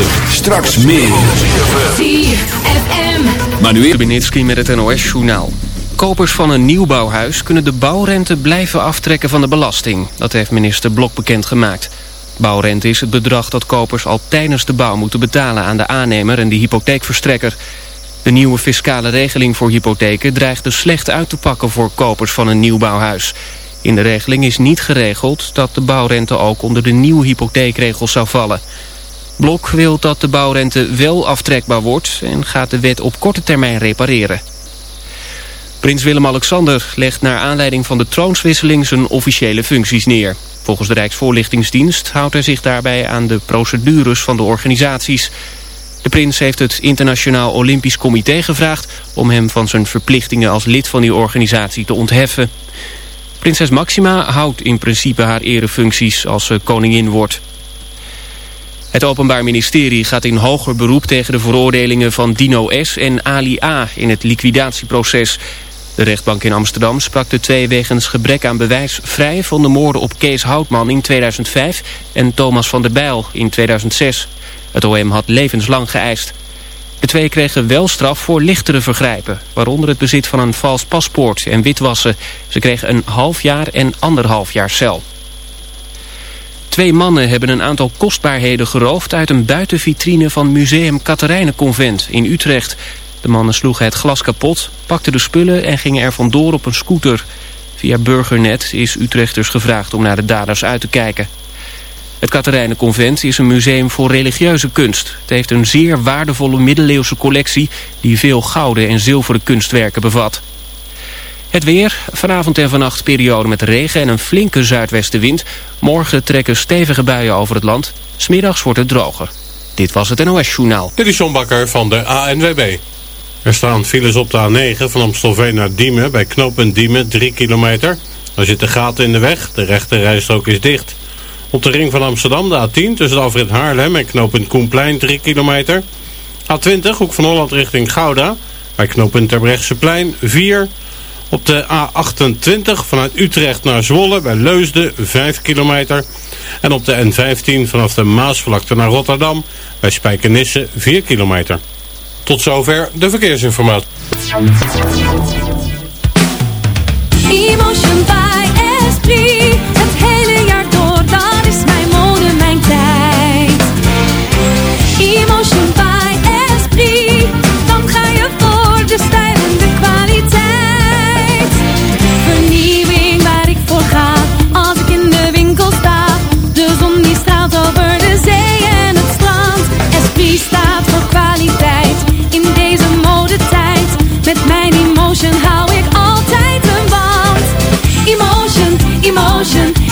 9. Straks meer. ZFM. Maar nu Benitski met het NOS-journaal. Kopers van een nieuwbouwhuis kunnen de bouwrente blijven aftrekken van de belasting. Dat heeft minister Blok bekendgemaakt. Bouwrente is het bedrag dat kopers al tijdens de bouw moeten betalen aan de aannemer en de hypotheekverstrekker. De nieuwe fiscale regeling voor hypotheken dreigt dus slecht uit te pakken voor kopers van een nieuwbouwhuis. In de regeling is niet geregeld dat de bouwrente ook onder de nieuwe hypotheekregels zou vallen. Blok wil dat de bouwrente wel aftrekbaar wordt en gaat de wet op korte termijn repareren. Prins Willem-Alexander legt naar aanleiding van de troonswisseling zijn officiële functies neer. Volgens de Rijksvoorlichtingsdienst houdt hij zich daarbij aan de procedures van de organisaties. De prins heeft het Internationaal Olympisch Comité gevraagd om hem van zijn verplichtingen als lid van die organisatie te ontheffen. Prinses Maxima houdt in principe haar erefuncties als ze koningin wordt. Het Openbaar Ministerie gaat in hoger beroep tegen de veroordelingen van Dino S. en Ali A. in het liquidatieproces. De rechtbank in Amsterdam sprak de twee wegens gebrek aan bewijs vrij van de moorden op Kees Houtman in 2005 en Thomas van der Bijl in 2006. Het OM had levenslang geëist. De twee kregen wel straf voor lichtere vergrijpen, waaronder het bezit van een vals paspoort en witwassen. Ze kregen een half jaar en anderhalf jaar cel. Twee mannen hebben een aantal kostbaarheden geroofd uit een buitenvitrine van museum Katerijnenconvent in Utrecht. De mannen sloegen het glas kapot, pakten de spullen en gingen er vandoor op een scooter. Via Burgernet is Utrechters gevraagd om naar de daders uit te kijken. Het Katerijnenconvent is een museum voor religieuze kunst. Het heeft een zeer waardevolle middeleeuwse collectie... die veel gouden en zilveren kunstwerken bevat. Het weer, vanavond en vannacht periode met regen en een flinke zuidwestenwind. Morgen trekken stevige buien over het land. Smiddags wordt het droger. Dit was het NOS Journaal. Dit is John Bakker van de ANWB. Er staan files op de A9 van Amstelveen naar Diemen bij knooppunt Diemen 3 kilometer. Er zitten gaten in de weg, de rechte rijstrook is dicht. Op de ring van Amsterdam de A10 tussen Alfred Haarlem en knooppunt Koenplein 3 kilometer. A20 hoek van Holland richting Gouda bij knooppunt Terbrechtseplein 4 op de A28 vanuit Utrecht naar Zwolle bij Leusden 5 kilometer. En op de N15 vanaf de Maasvlakte naar Rotterdam bij Spijkenisse 4 kilometer. Tot zover de verkeersinformatie.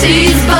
70s,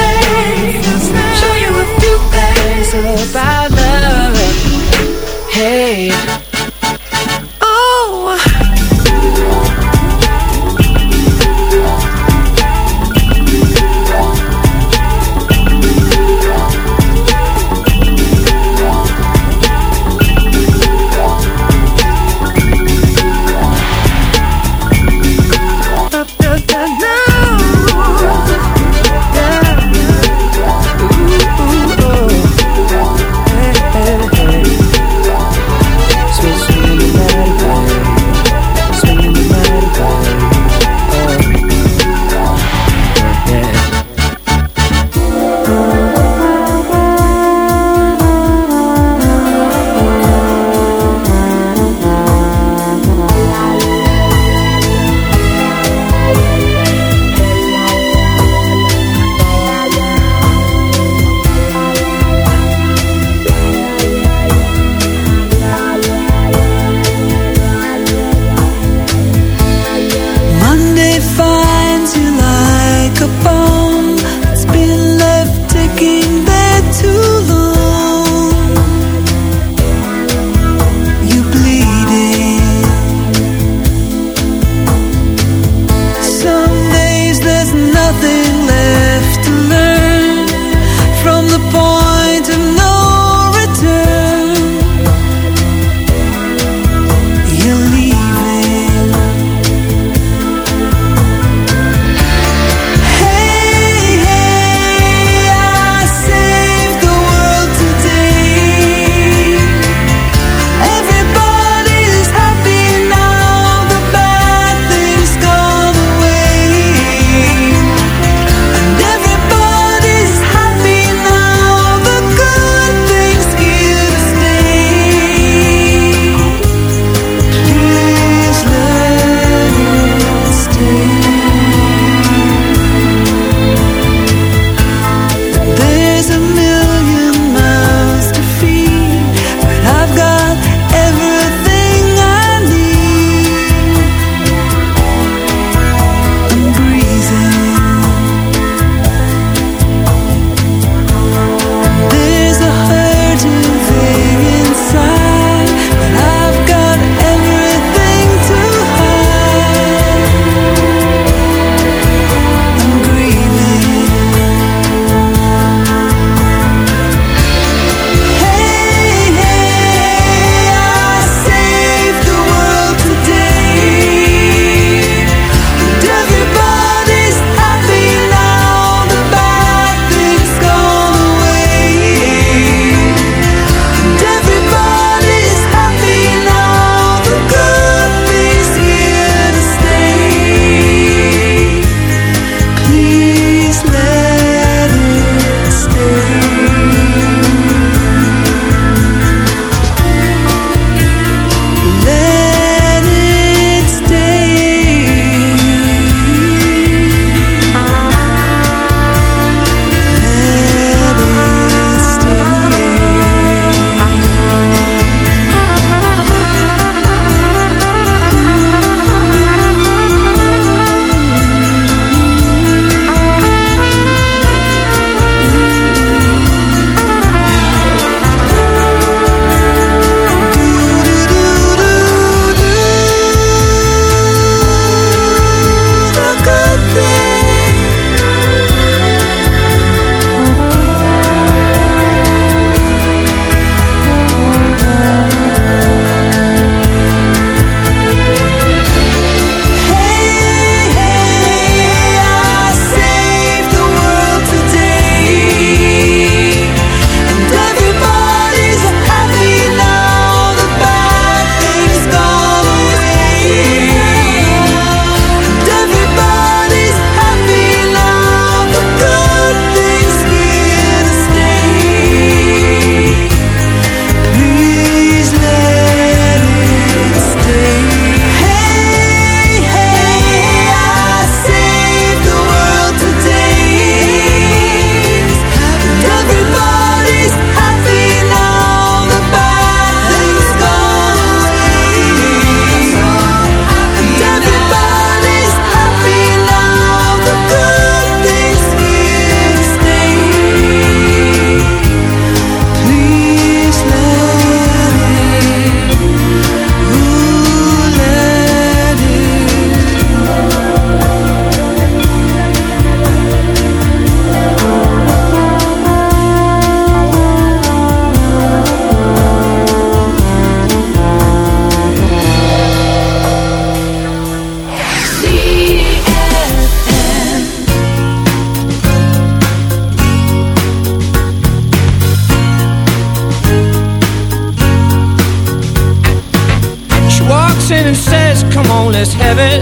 And says, Come on, let's have it.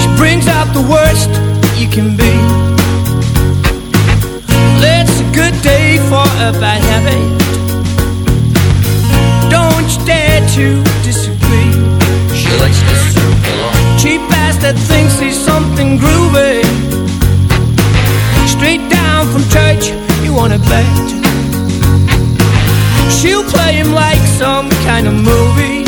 She brings out the worst you can be. It's a good day for a bad habit. Don't you dare to disagree. She likes to circle on. Cheap ass that thinks he's something groovy. Straight down from church, you wanna bet. She'll play him like some kind of movie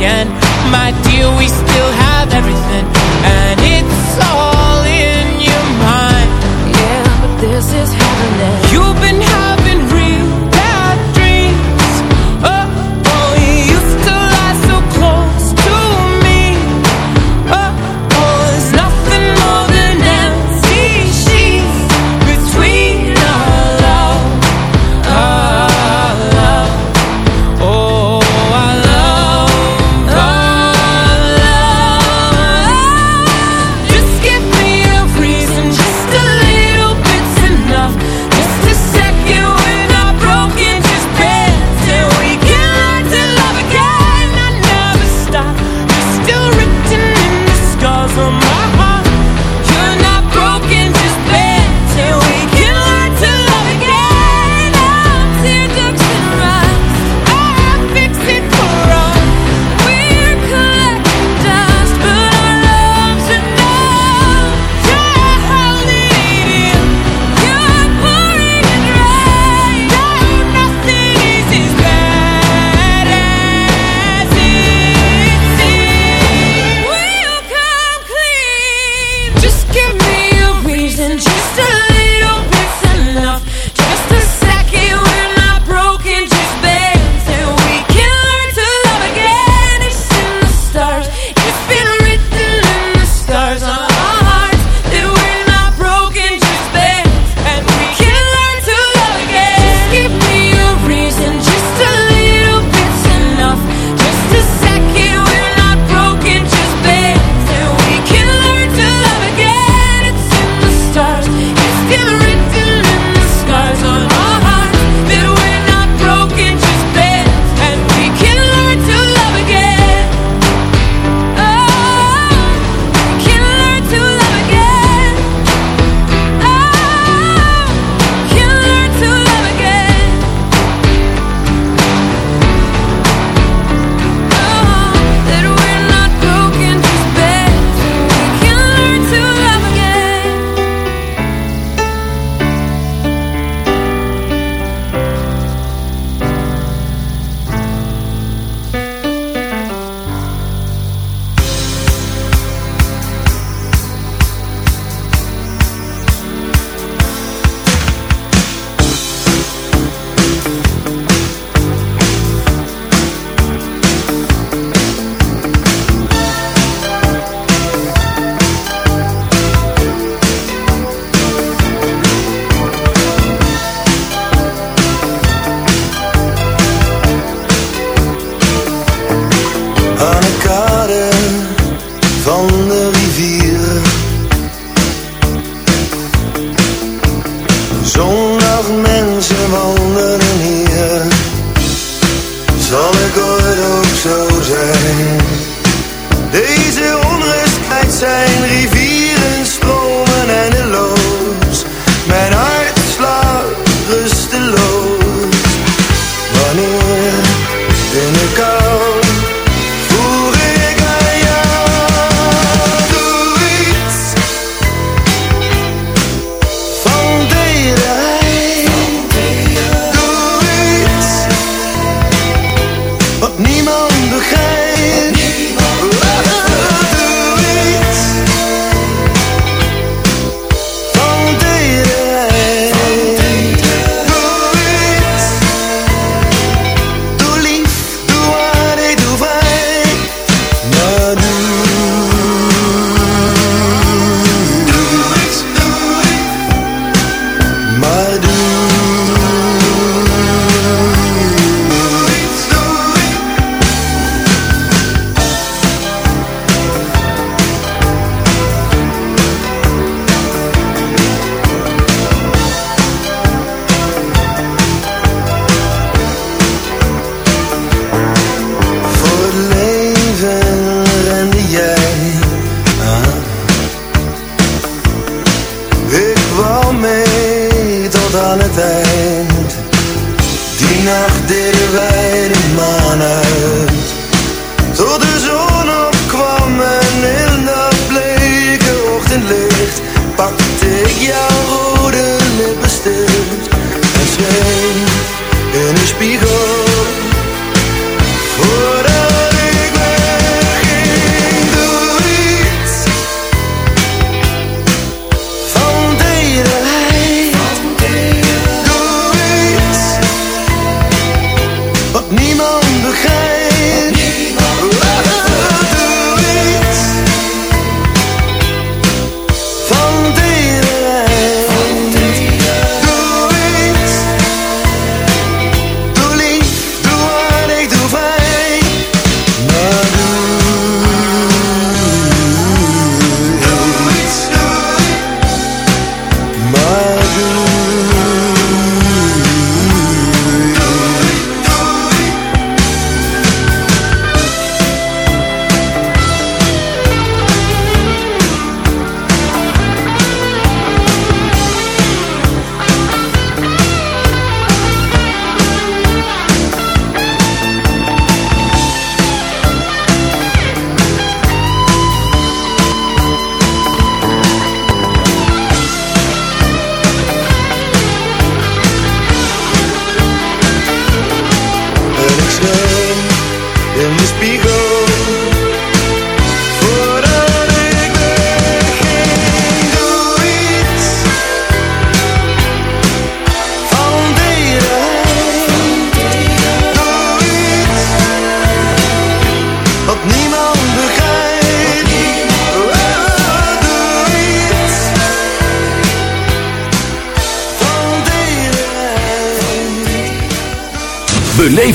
again.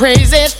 Crazy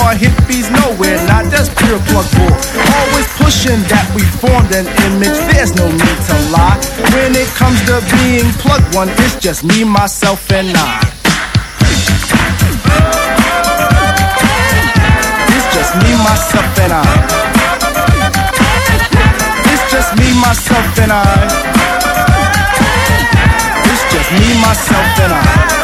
Are hippies nowhere, not that's pure plug bull. Always pushing that we formed an image, there's no need to lie. When it comes to being plug one, it's just me, myself, and I. It's just me, myself, and I. It's just me, myself, and I. It's just me, myself, and I.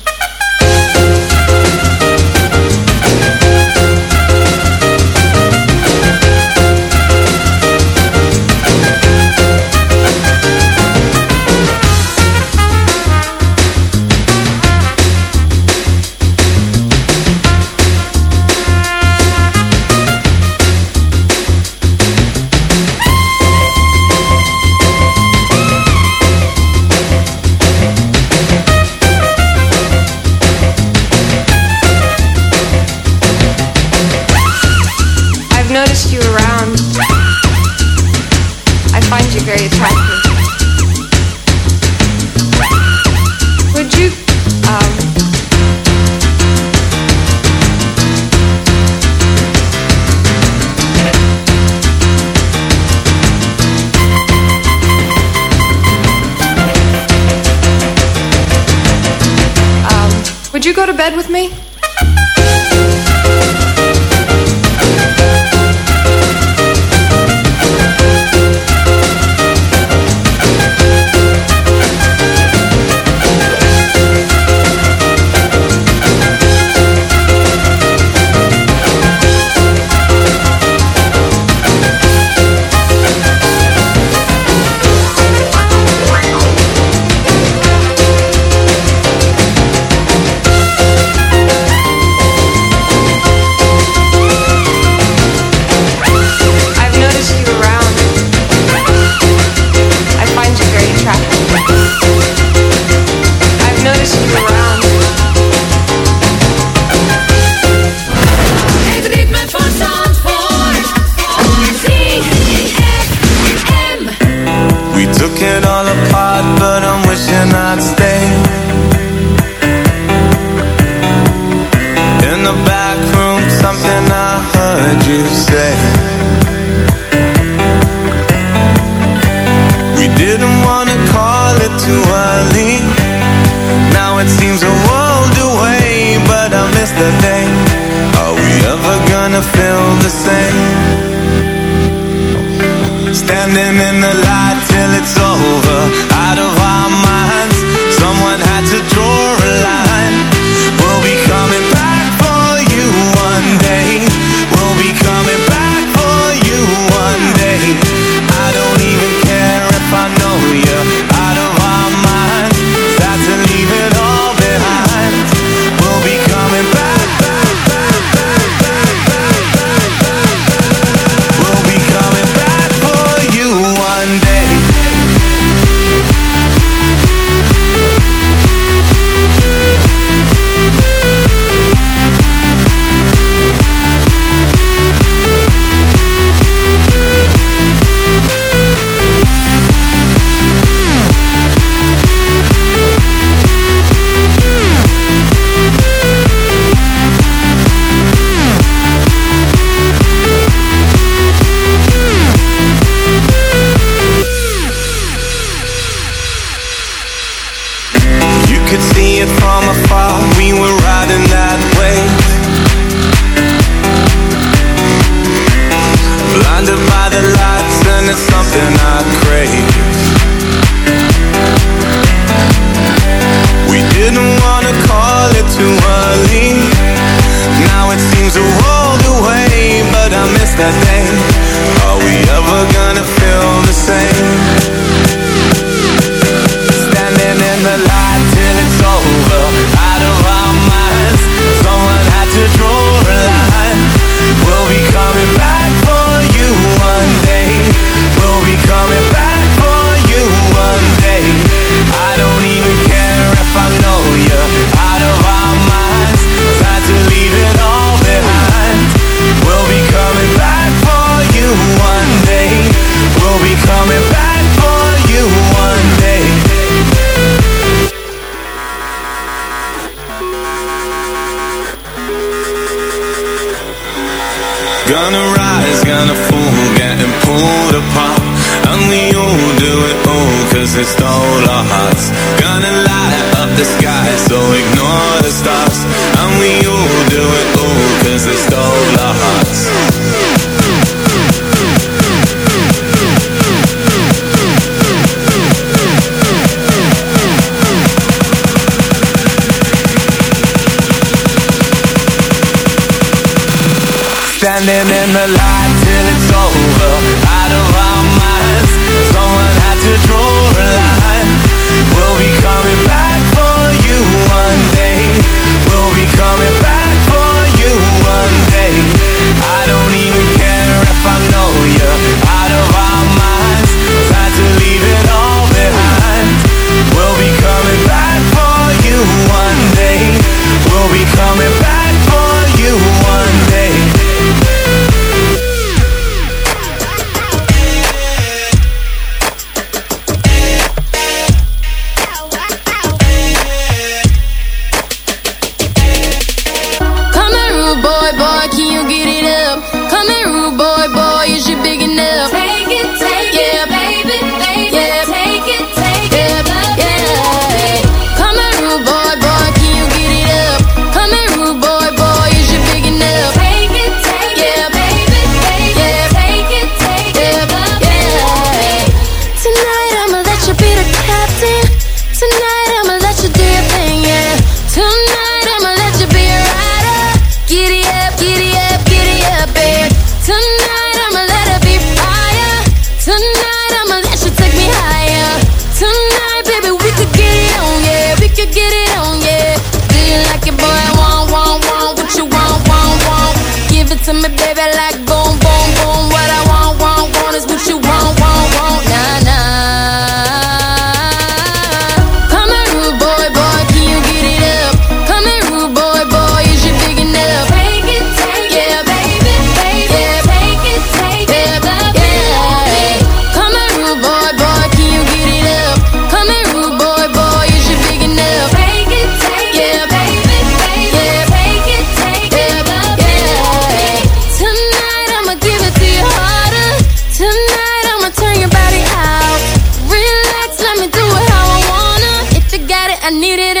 I need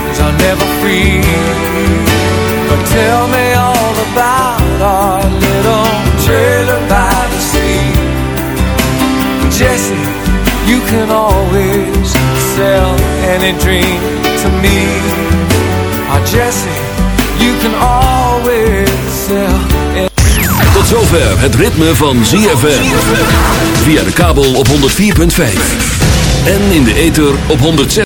Are never free. But tell me all about our little trailer by the sea. Jesse, you can always sell any dream to me. Ah, Jesse, you can always sell Tot zover het ritme van ZFM. Via de kabel op 104.5. En in de ether op 106.